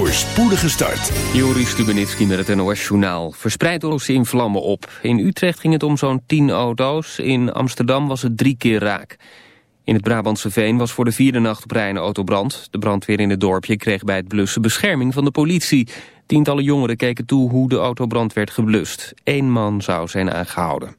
voor spoedige start. Joris Stubenitski met het NOS-journaal. Verspreid door in vlammen op. In Utrecht ging het om zo'n 10 auto's. In Amsterdam was het drie keer raak. In het Brabantse Veen was voor de vierde nacht op rij een autobrand. De brandweer in het dorpje kreeg bij het blussen bescherming van de politie. Tientallen jongeren keken toe hoe de autobrand werd geblust. Eén man zou zijn aangehouden.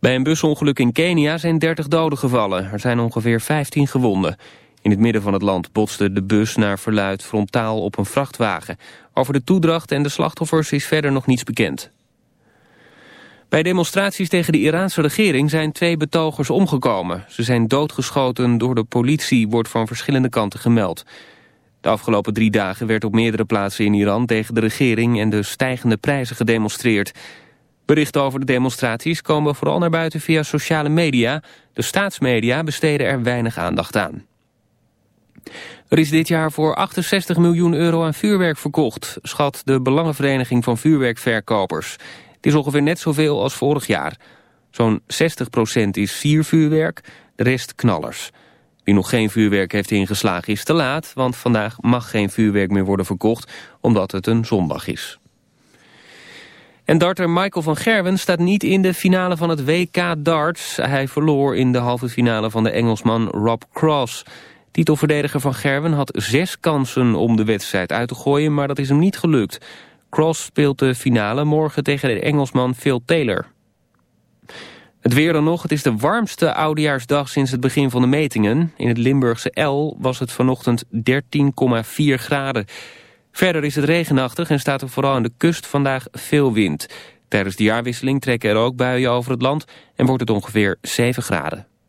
Bij een busongeluk in Kenia zijn 30 doden gevallen. Er zijn ongeveer 15 gewonden. In het midden van het land botste de bus naar verluid frontaal op een vrachtwagen. Over de toedracht en de slachtoffers is verder nog niets bekend. Bij demonstraties tegen de Iraanse regering zijn twee betogers omgekomen. Ze zijn doodgeschoten door de politie, wordt van verschillende kanten gemeld. De afgelopen drie dagen werd op meerdere plaatsen in Iran tegen de regering en de stijgende prijzen gedemonstreerd. Berichten over de demonstraties komen vooral naar buiten via sociale media. De staatsmedia besteden er weinig aandacht aan. Er is dit jaar voor 68 miljoen euro aan vuurwerk verkocht, schat de Belangenvereniging van Vuurwerkverkopers. Het is ongeveer net zoveel als vorig jaar. Zo'n 60% is siervuurwerk, de rest knallers. Wie nog geen vuurwerk heeft ingeslagen is te laat, want vandaag mag geen vuurwerk meer worden verkocht, omdat het een zondag is. En darter Michael van Gerwen staat niet in de finale van het WK darts. Hij verloor in de halve finale van de Engelsman Rob Cross. Titelverdediger van Gerwen had zes kansen om de wedstrijd uit te gooien, maar dat is hem niet gelukt. Cross speelt de finale morgen tegen de Engelsman Phil Taylor. Het weer dan nog, het is de warmste oudejaarsdag sinds het begin van de metingen. In het Limburgse L was het vanochtend 13,4 graden. Verder is het regenachtig en staat er vooral aan de kust vandaag veel wind. Tijdens de jaarwisseling trekken er ook buien over het land en wordt het ongeveer 7 graden.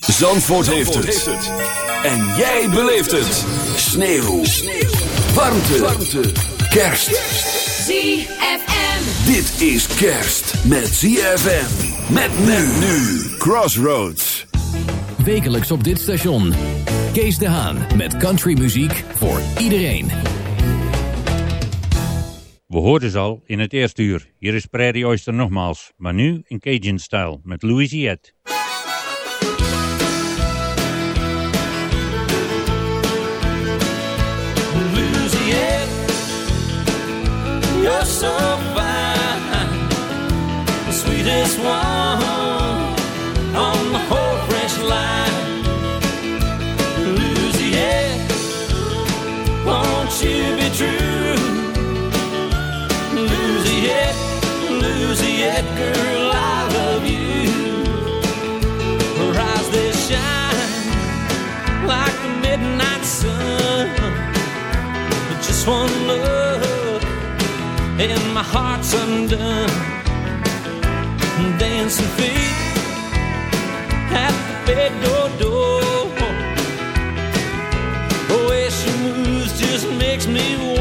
Zandvoort, heeft, het. En jij beleeft het. Sneeuw. Sneeuw. Warmte. Warmte. Kerst. ZFM. Dit is kerst met ZFM. Met men nu. Crossroads. Wekelijks op dit station. Kees de Haan met countrymuziek voor iedereen. We hoorden ze al in het eerste uur. Hier is Prairie Oyster nogmaals, maar nu in Cajun-style met Louisiette. You're so the sweetest one one look and my heart's undone. Dancing feet at the bedroom door. The way she moves just makes me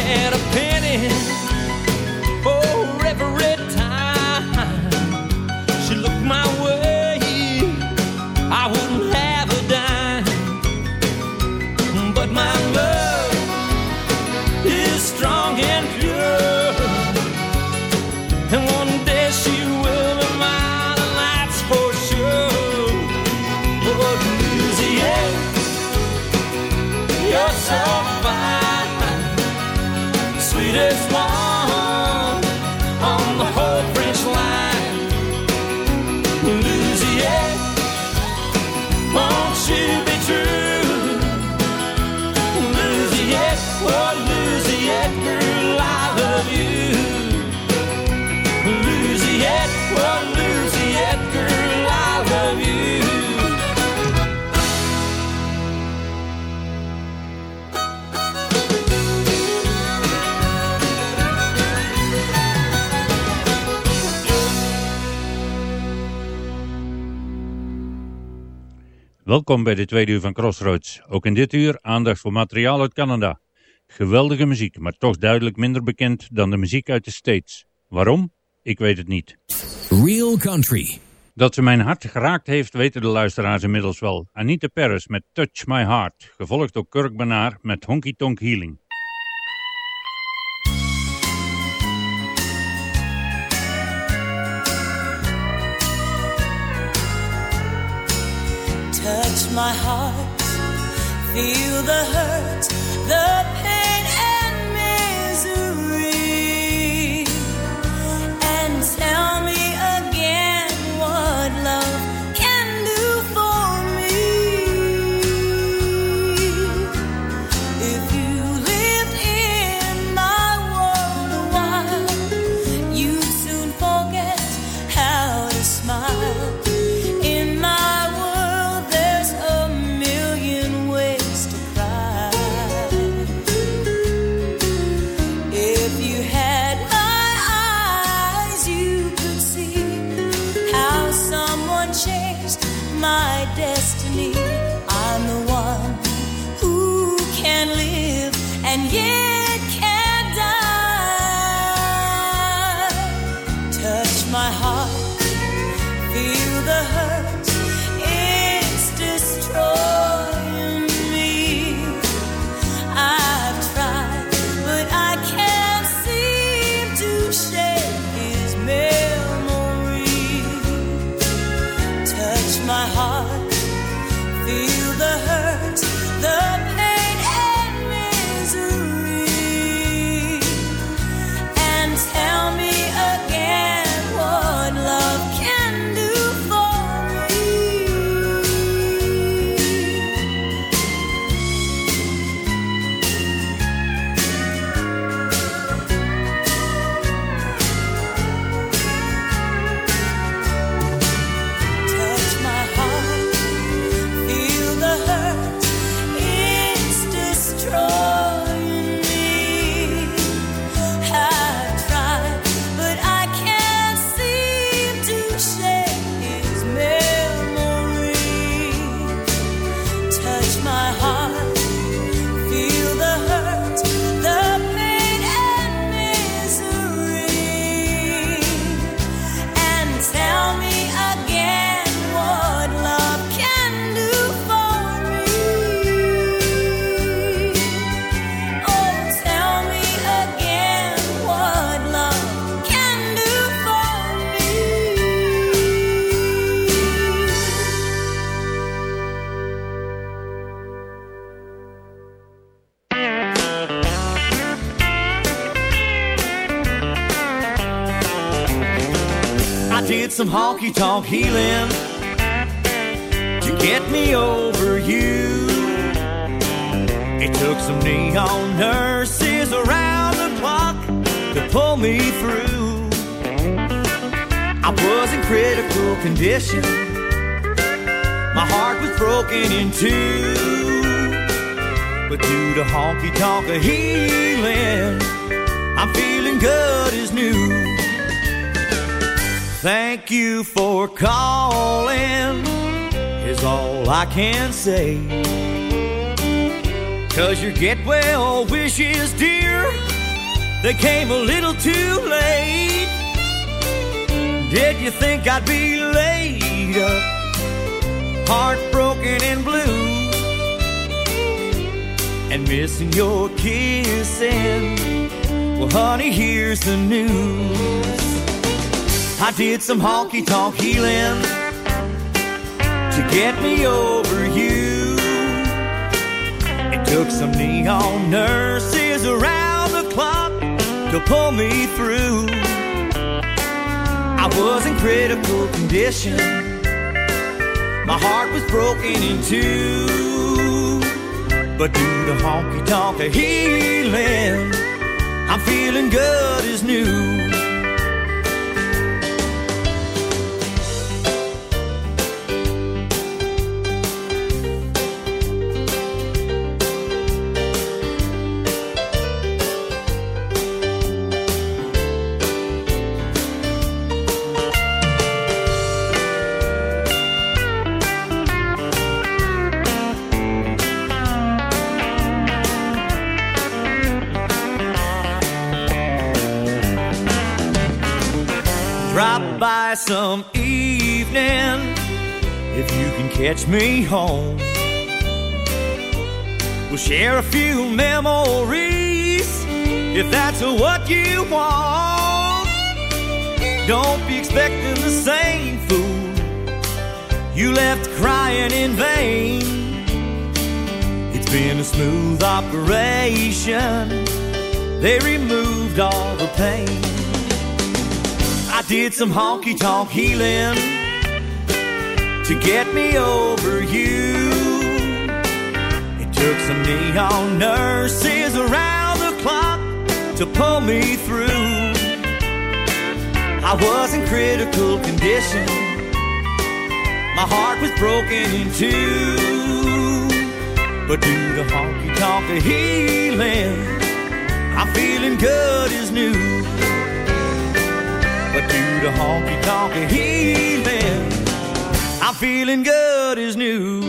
had a penny. For Welkom bij de tweede uur van Crossroads. Ook in dit uur aandacht voor materiaal uit Canada. Geweldige muziek, maar toch duidelijk minder bekend dan de muziek uit de States. Waarom? Ik weet het niet. Real Country. Dat ze mijn hart geraakt heeft, weten de luisteraars inmiddels wel. Anita Paris met Touch My Heart, gevolgd door Kirk Banaar met Honky Tonk Healing. My heart, feel the hurt, the pain honky tonk healing to get me over you. It took some neon nurses around the clock to pull me through. I was in critical condition. My heart was broken in two. But due to honky tonk healing, I'm feeling good as new. Thank you for calling, is all I can say. Cause your get well wishes, dear, they came a little too late. Did you think I'd be laid up, heartbroken and blue, and missing your kissing? Well, honey, here's the news. I did some honky tonk healing to get me over you. It took some neon nurses around the clock to pull me through. I was in critical condition. My heart was broken in two. But due to honky tonk healing, I'm feeling good as new. Catch me home. We'll share a few memories if that's what you want. Don't be expecting the same fool you left crying in vain. It's been a smooth operation, they removed all the pain. I did some honky tonk healing to get me over you. It took some neon nurses around the clock to pull me through. I was in critical condition. My heart was broken in two. But due to honky tonk healing, I'm feeling good as new. But due to honky tonk healing, feeling good as new.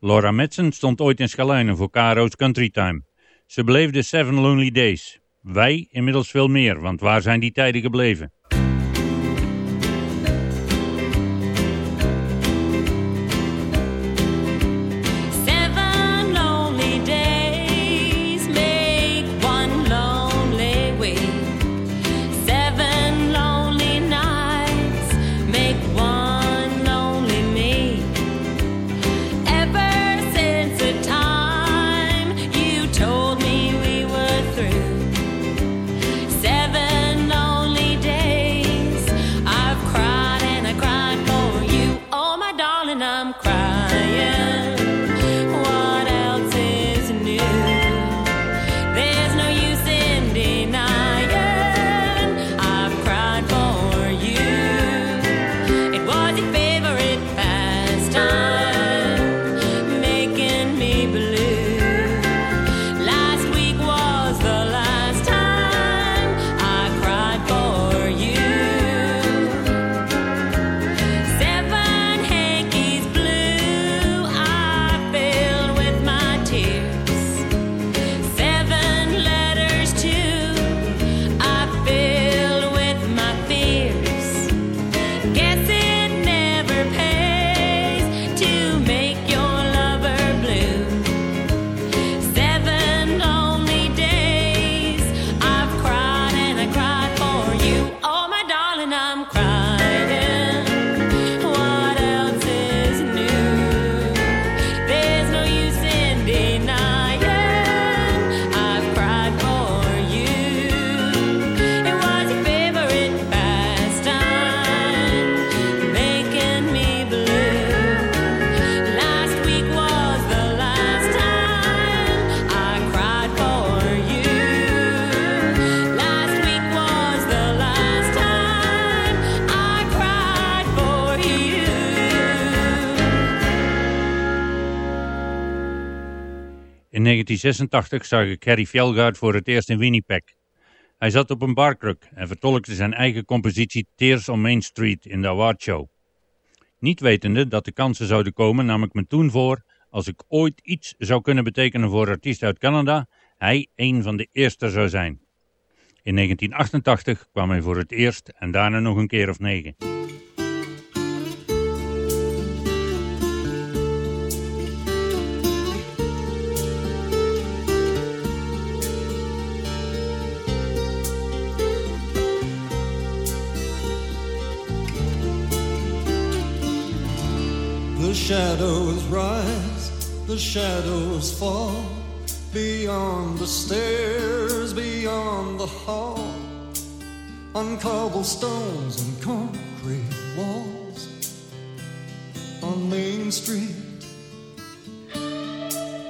Laura Madsen stond ooit in Schelijnen voor Caro's Country Time. Ze beleefde Seven Lonely Days. Wij inmiddels veel meer, want waar zijn die tijden gebleven? 1986 zag ik Harry Fjellgaard voor het eerst in Winnipeg. Hij zat op een barkruk en vertolkte zijn eigen compositie Tears on Main Street in de Award Show. Niet wetende dat de kansen zouden komen nam ik me toen voor, als ik ooit iets zou kunnen betekenen voor artiesten uit Canada, hij een van de eerste zou zijn. In 1988 kwam hij voor het eerst en daarna nog een keer of negen. Shadows rise, the shadows fall, beyond the stairs, beyond the hall, on cobblestones and concrete walls, on Main Street.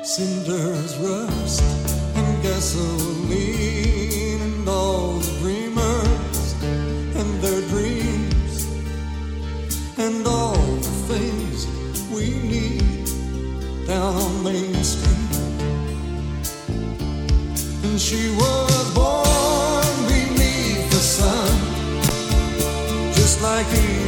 Cinders rust and gasoline and all the dreamers and their dreams and all we need down on Main Street. And she was born beneath the sun, just like each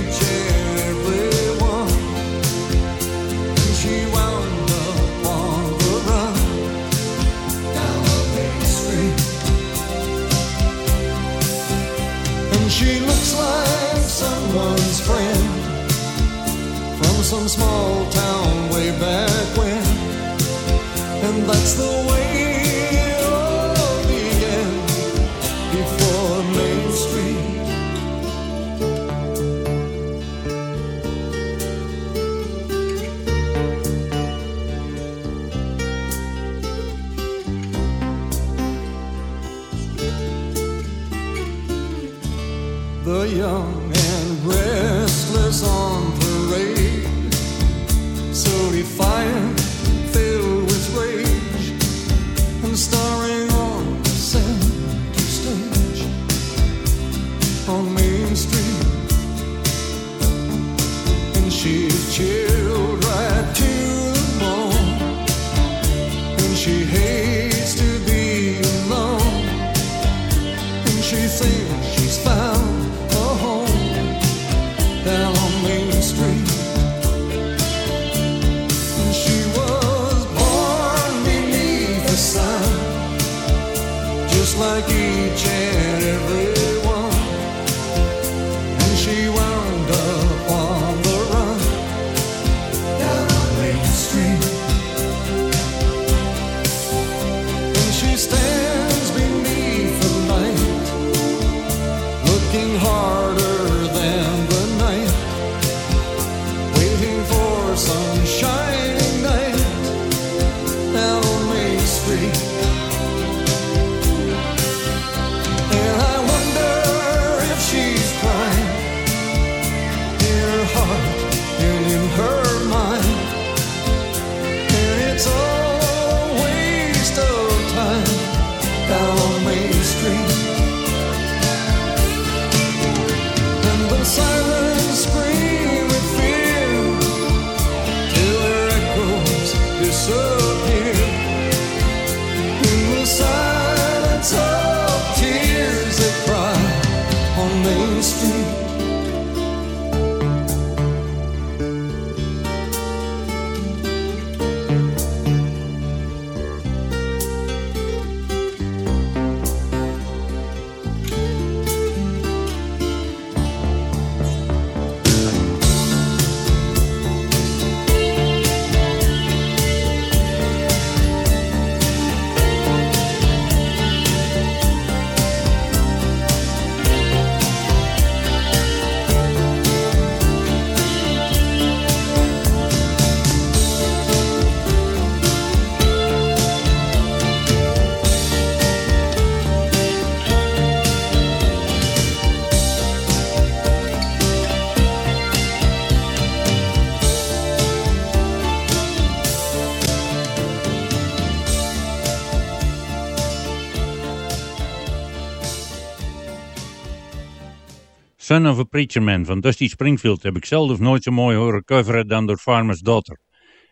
Son of a Preacher Man van Dusty Springfield heb ik zelden nooit zo mooi horen coveren dan door Farmer's Daughter.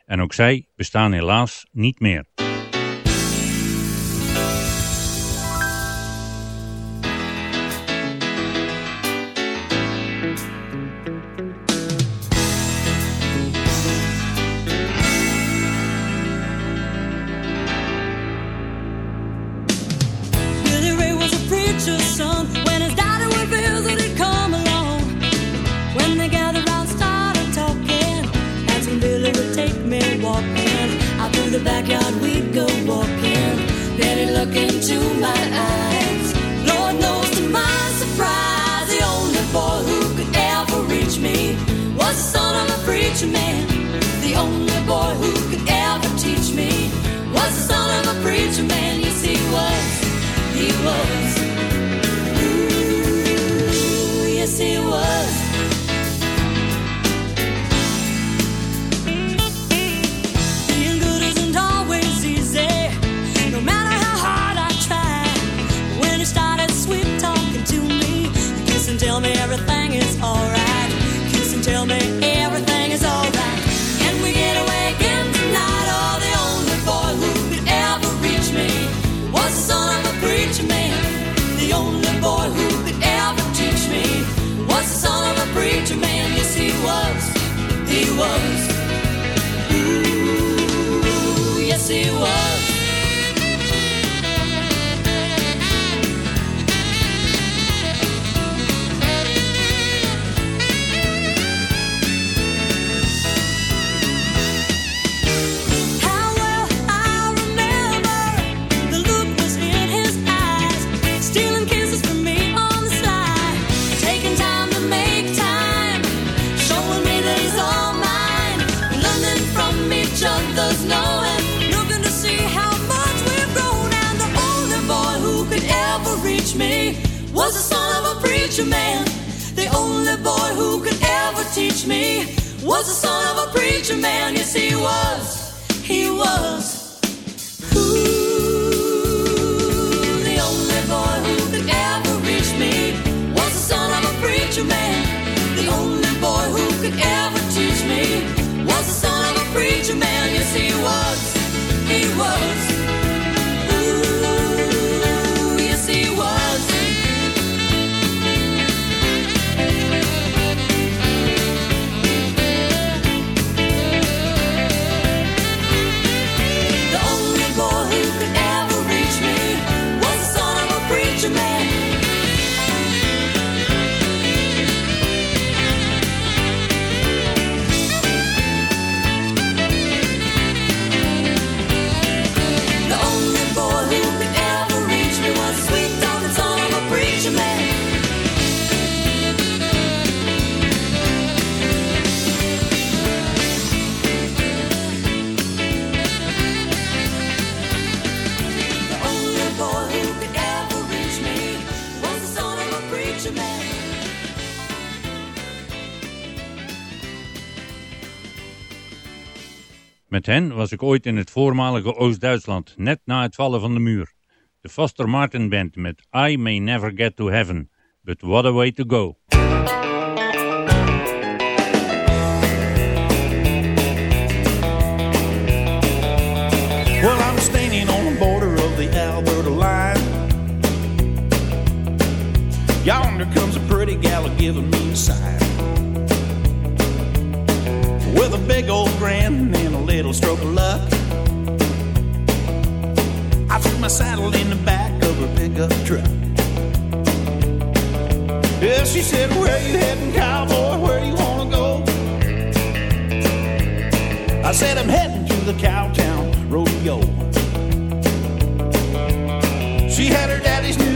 En ook zij bestaan helaas niet meer. Reach me was the son of a preacher man. The only boy who could ever teach me was the son of a preacher man. Yes, he was. He was. Ooh, the only boy who could ever me was the son of a preacher man. The only boy who could ever teach me was the son of a preacher man. Yes, he was. He was. Met hen was ik ooit in het voormalige Oost-Duitsland, net na het vallen van de muur. De Foster Martin Band met I May Never Get to Heaven, but what a way to go. Well, I'm standing on the border of the Alberta line. Yonder comes a pretty gal giving me a sign. With a big old grin and a little stroke of luck. I threw my saddle in the back of her pickup truck. Yeah, she said, Where you heading, cowboy? Where you wanna go? I said, I'm heading to the Cowtown Rodeo. She had her daddy's new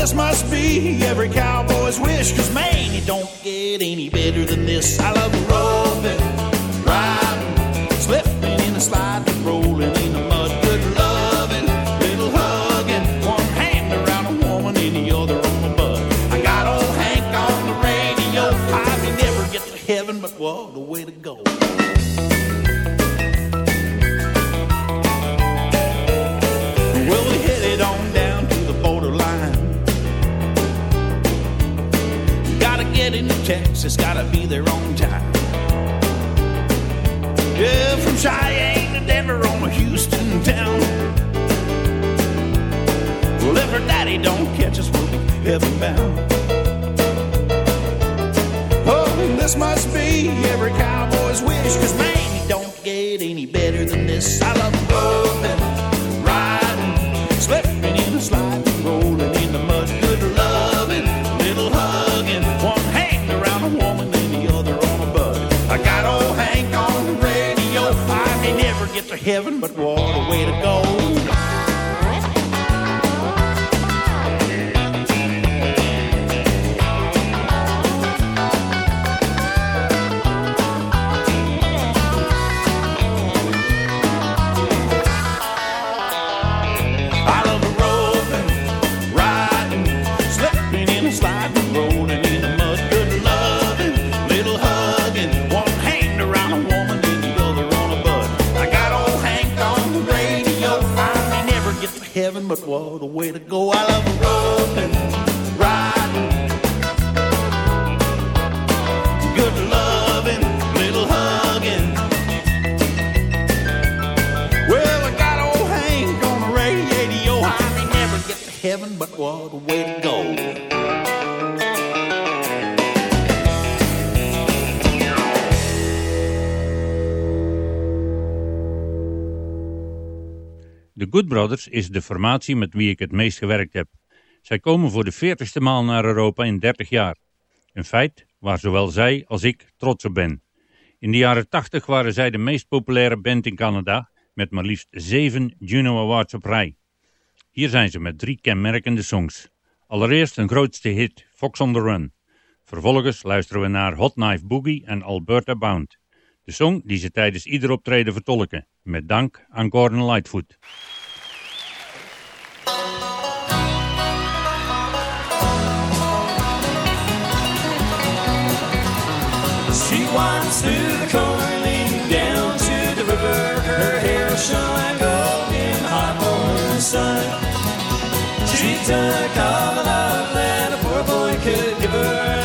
this must be every cowboy's wish, cause man, it don't get any better than this. I love roving, Texas, gotta be there on time. Yeah, from Cheyenne to Denver on a Houston town. Well, if her daddy don't catch us, we'll be heaven bound. Oh, this must be every cowboy's wish, cause man, heaven, but what a way to go. Is de formatie met wie ik het meest gewerkt heb. Zij komen voor de veertigste maal naar Europa in 30 jaar. Een feit waar zowel zij als ik trots op ben. In de jaren 80 waren zij de meest populaire band in Canada met maar liefst 7 Juno Awards op rij. Hier zijn ze met drie kenmerkende songs. Allereerst hun grootste hit, Fox on the Run. Vervolgens luisteren we naar Hot Knife Boogie en Alberta Bound. De song die ze tijdens ieder optreden vertolken, met dank aan Gordon Lightfoot. Through the corn, leading down to the river. Her hair shone like gold in the sun. She took all the love that a poor boy could give her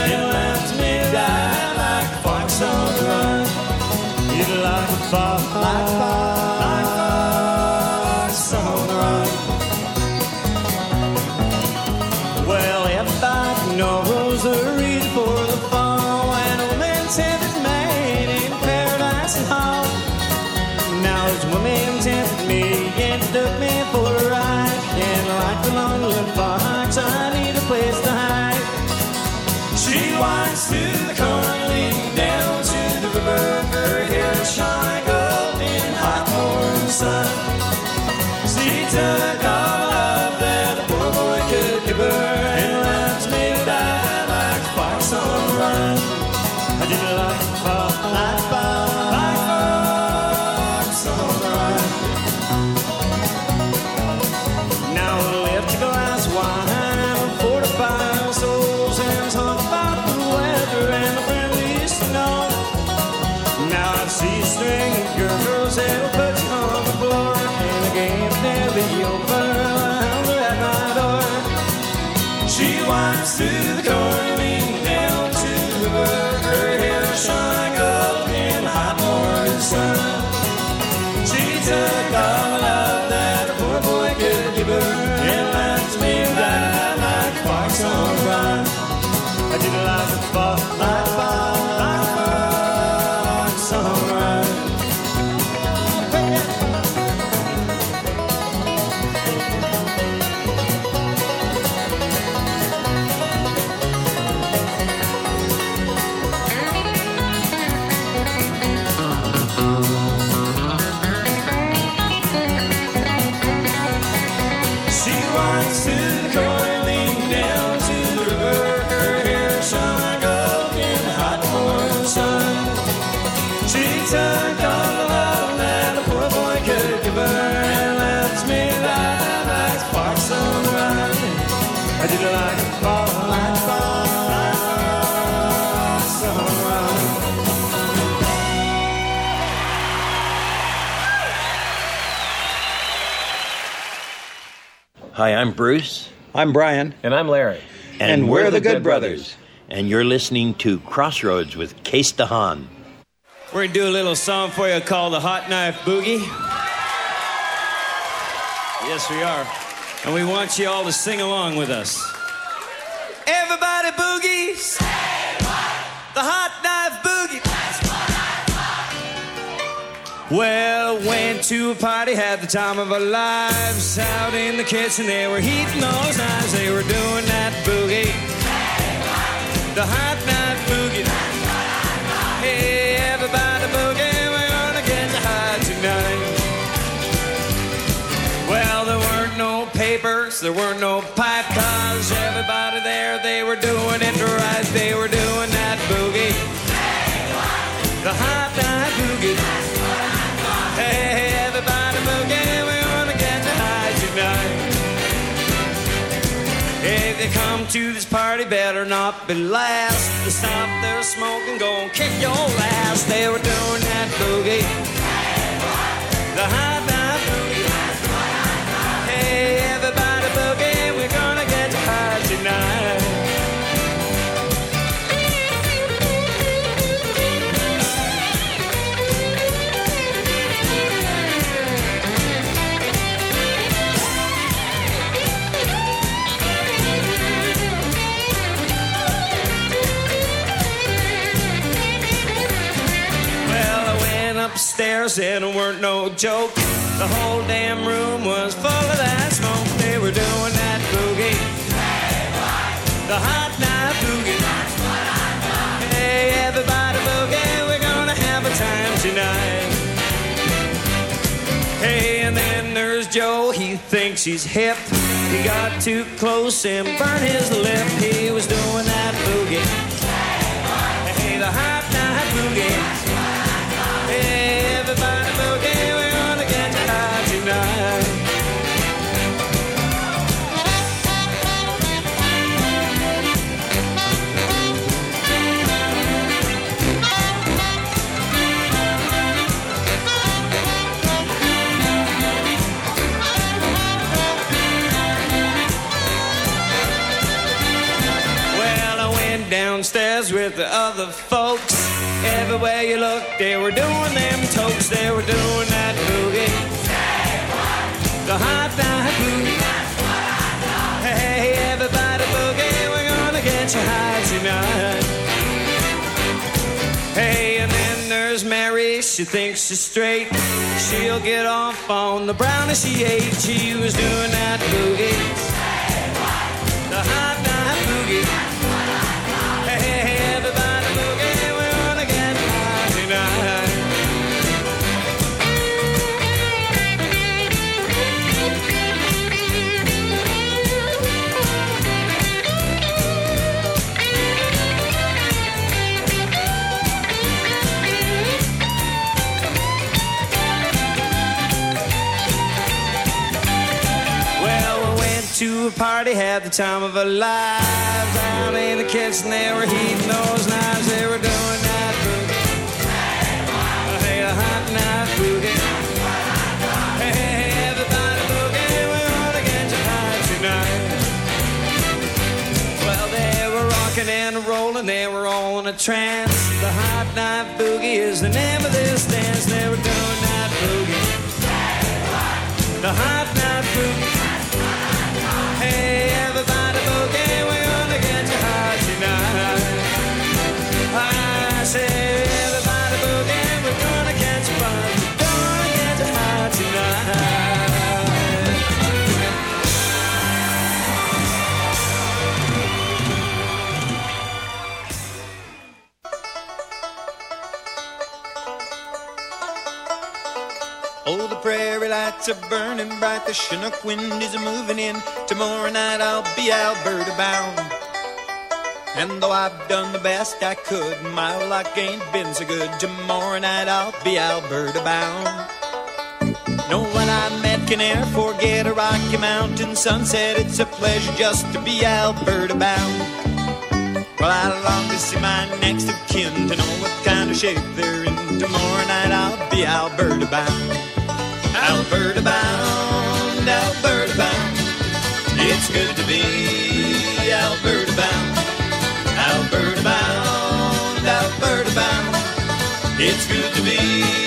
Hi, I'm Bruce. I'm Brian. And I'm Larry. And we're the Good Brothers. And you're listening to Crossroads with Kees de Haan. We're gonna do a little song for you called the Hot Knife Boogie. Yes, we are. And we want you all to sing along with us. Everybody boogies. The Hot Knife Well, went to a party, had the time of our lives. Out in the kitchen, they were heating those knives. They were doing that boogie. The Hot Knife Boogie. Hey, everybody boogie, we're gonna get you high tonight. Well, there weren't no papers, there weren't no pipe cars. Everybody there, they were doing it right. They were doing to this party, better not be last. They stop their smoking, go and kick your ass. They were doing that boogie. The high and it weren't no joke. The whole damn room was full of that smoke. They were doing that boogie. Hey, The hot knife boogie. That's what I Hey, everybody boogie, we're gonna have a time tonight. Hey, and then there's Joe, he thinks he's hip. He got too close and burned his lip. He was doing that boogie. Other folks. Everywhere you look, they were doing them tokes. They were doing that boogie. The hot knife boogie. Hey, everybody boogie, we're gonna get you high tonight. Hey, and then there's Mary, she thinks she's straight. She'll get off on the brownie she ate. She was doing that boogie. The hot knife boogie. Party, had the time of our lives. Down in the kitchen, they were heating those knives. They were doing that boogie. Hey, a hot boogie. Hey, everybody boogie, high tonight. Well, they were rocking and rolling, they were all in a trance. The hot knife boogie is the name of this dance. They were doing that boogie. The hot knife boogie. Prairie lights are burning bright. The Chinook wind is moving in. Tomorrow night I'll be Alberta bound. And though I've done the best I could, my luck ain't been so good. Tomorrow night I'll be Alberta bound. No one I met can ever forget a Rocky Mountain sunset. It's a pleasure just to be Alberta bound. Well, I long to see my next of kin to know what kind of shape they're in. Tomorrow night I'll be Alberta bound. Alberta bound, Alberta bound. It's good to be Alberta bound. Alberta bound, Alberta bound. It's good to be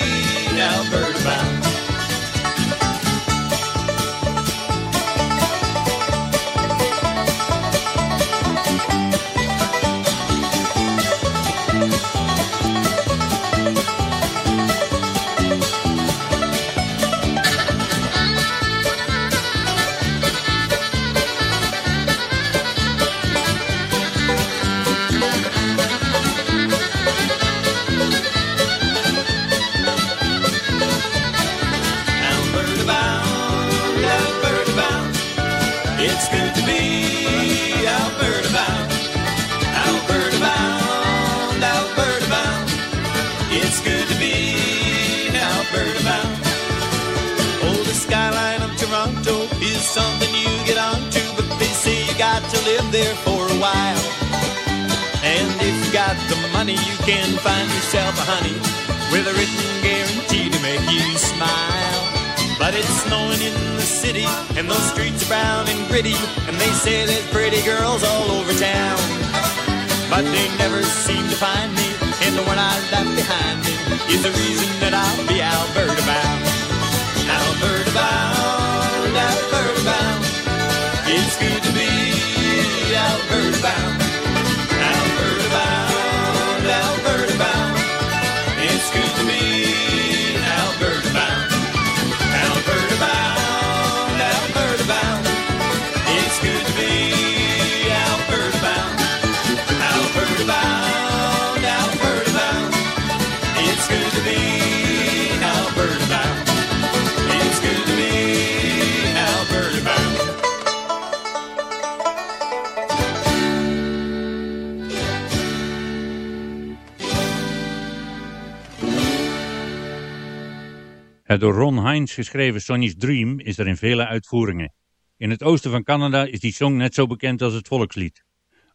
Het door Ron Hines geschreven Sonny's Dream is er in vele uitvoeringen. In het oosten van Canada is die song net zo bekend als het volkslied.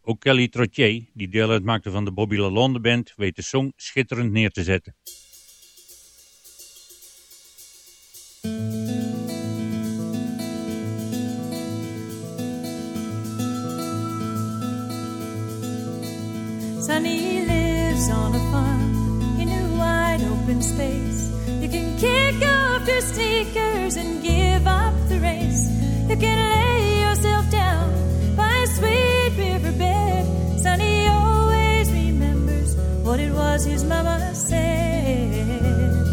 Ook Kelly Trottier, die deel uitmaakte van de Bobby Lalonde Band, weet de song schitterend neer te zetten. Sonny lives on a farm in a wide open space. Can kick off your sneakers and give up the race. You can lay yourself down by a sweet riverbed. Sonny always remembers what it was his mama said.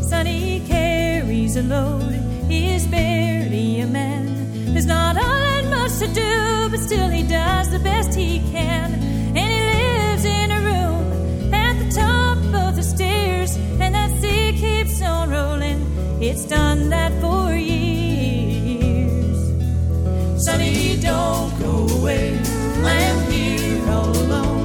Sonny carries a load, he is barely a man. There's not all that much to do, but still he does the best he can. It's done that for years. Sonny, don't go away. I am here all alone.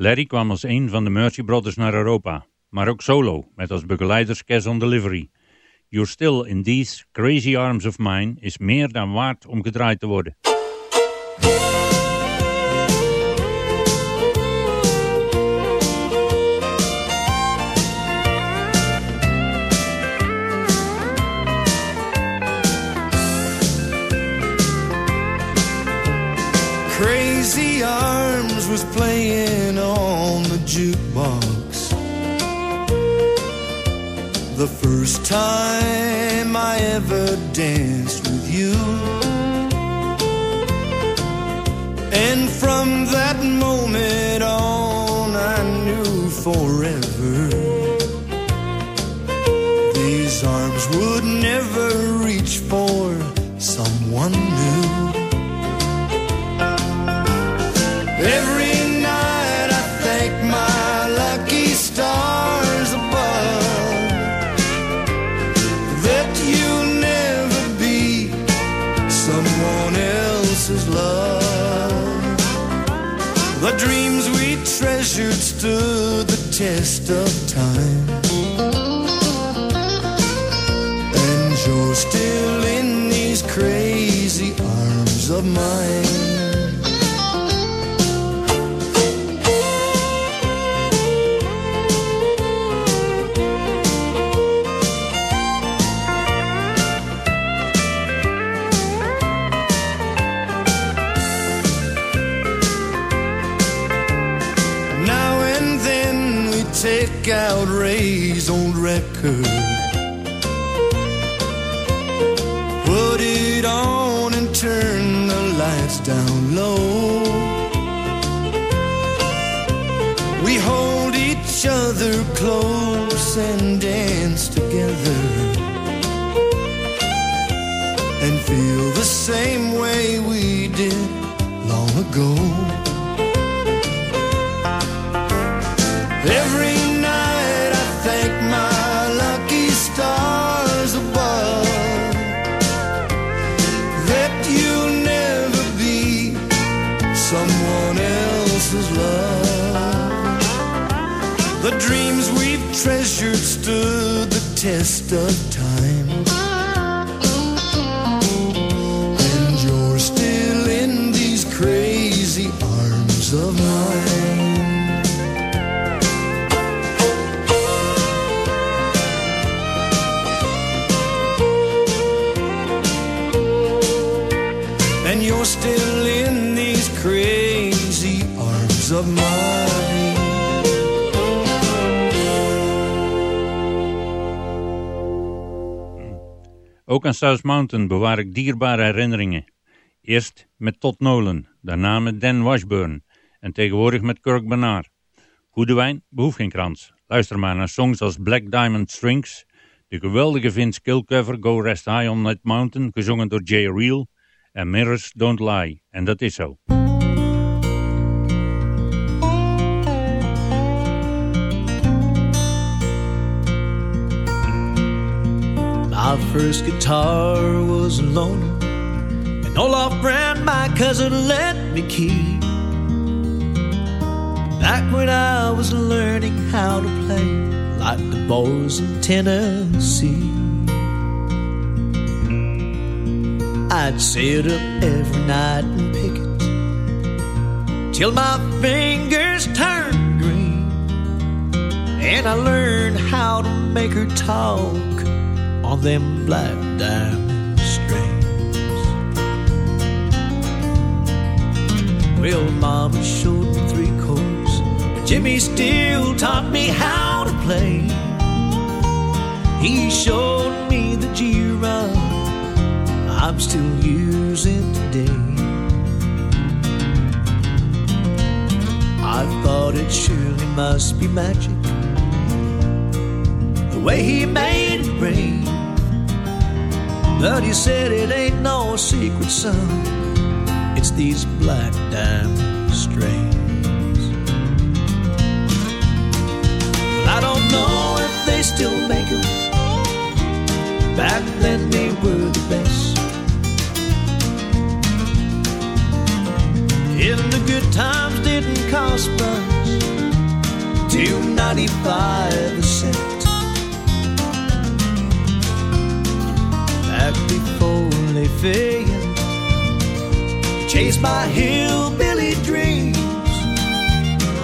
Larry kwam als een van de Mercy Brothers naar Europa, maar ook solo, met als begeleiders Cash on Delivery. You're Still in These Crazy Arms of Mine is meer dan waard om gedraaid te worden. Was playing on the jukebox. The first time I ever danced with you. And from that moment on, I knew forever mine. Down low. We hold each other close and dance together. And feel the same way we did long ago. Test of time. Ook aan South Mountain bewaar ik dierbare herinneringen. Eerst met Todd Nolan, daarna met Dan Washburn en tegenwoordig met Kirk Bernard. Goede wijn behoeft geen krans. Luister maar naar songs als Black Diamond Strings, de geweldige Vince Gill cover Go Rest High on That Mountain, gezongen door Jay Reel, en Mirrors Don't Lie. En dat is zo. My first guitar was a loaner, and Olaf brand my cousin let me keep. Back when I was learning how to play like the boys in Tennessee. I'd sit up every night and pick it till my fingers turned green. And I learned how to make her talk on them black diamond strings. Well, Mama showed me three chords, but Jimmy still taught me how to play. He showed me the G run I'm still using today. I thought it surely must be magic the way he made it rain. But he said it ain't no secret, son. It's these black diamond strings. But I don't know if they still make them. Back then they were the best. And the good times didn't cost much. Two ninety-five a cent. Chased by hillbilly dreams.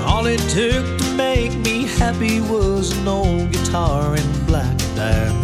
All it took to make me happy was an old guitar and black diamond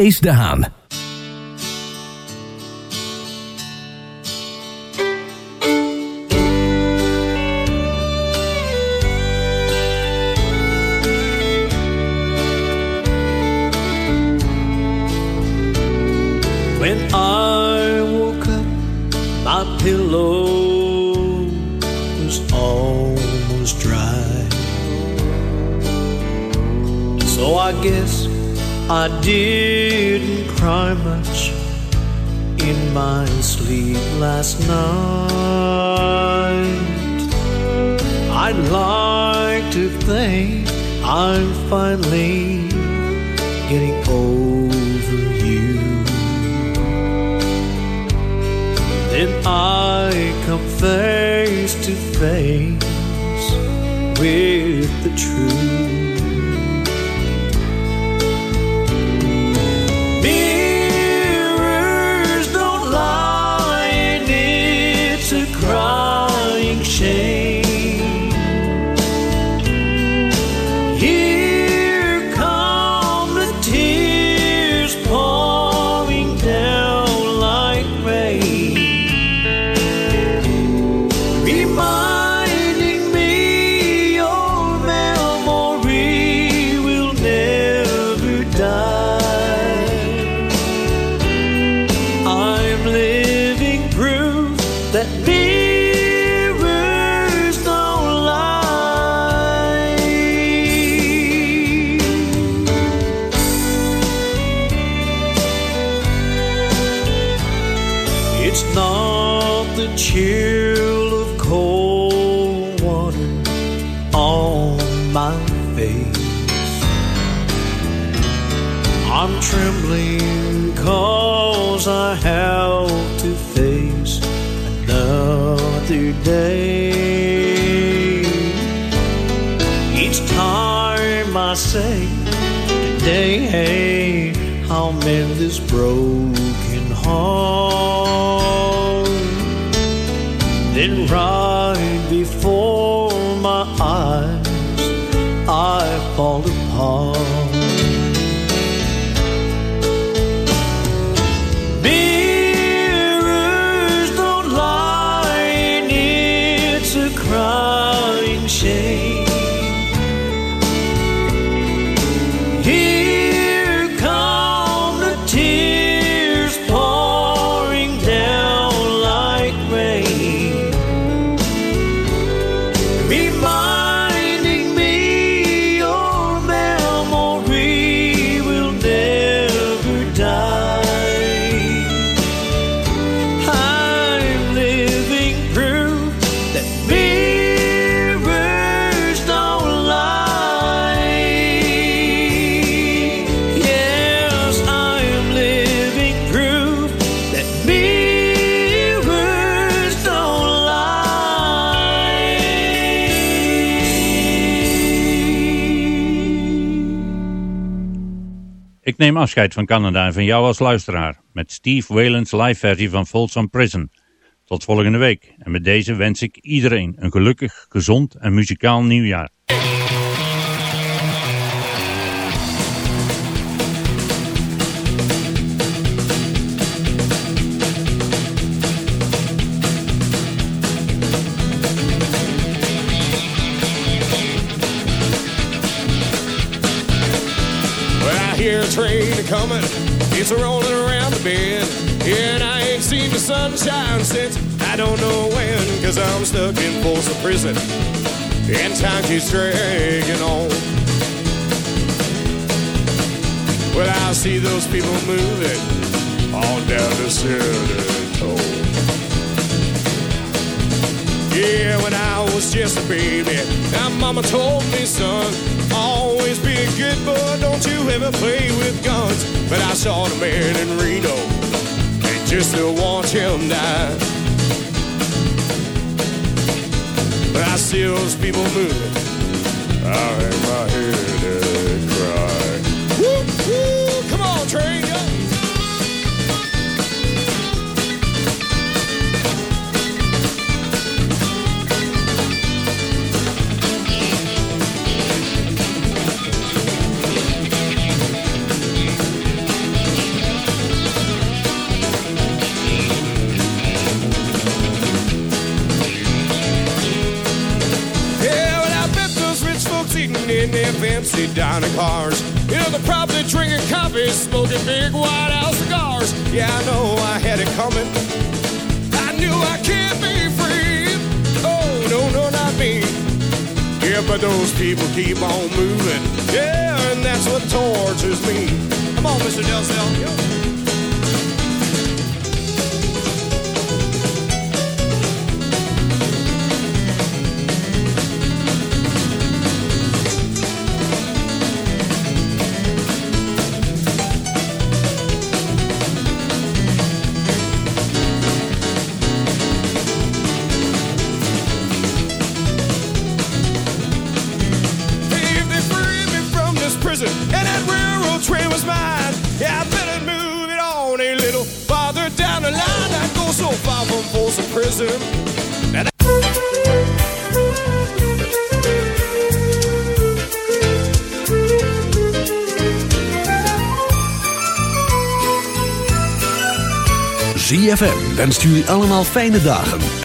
Kees de Haan. Face to face with the truth. Crying neem afscheid van Canada en van jou als luisteraar met Steve Whalen's live versie van Folsom Prison. Tot volgende week en met deze wens ik iedereen een gelukkig, gezond en muzikaal nieuwjaar. Coming, it's rolling around the bend. And I ain't seen the sunshine since I don't know when, cause I'm stuck in Folsom Prison. And time keeps dragging on. Well, I see those people moving on down the center. Yeah, when I was just a baby, my mama told me, son, always be a good boy, don't you ever play with guns. But I saw the man in Reno and just to watch him die. But I see those people moving, I hang my head in fancy dining cars. You know, they're probably drinking coffee, smoking big white house cigars. Yeah, I know I had it coming. I knew I can't be free. Oh, no, no, not me. Yeah, but those people keep on moving. Yeah, and that's what tortures me. Come on, Mr. Del That I- ZFM wenst jullie allemaal fijne dagen.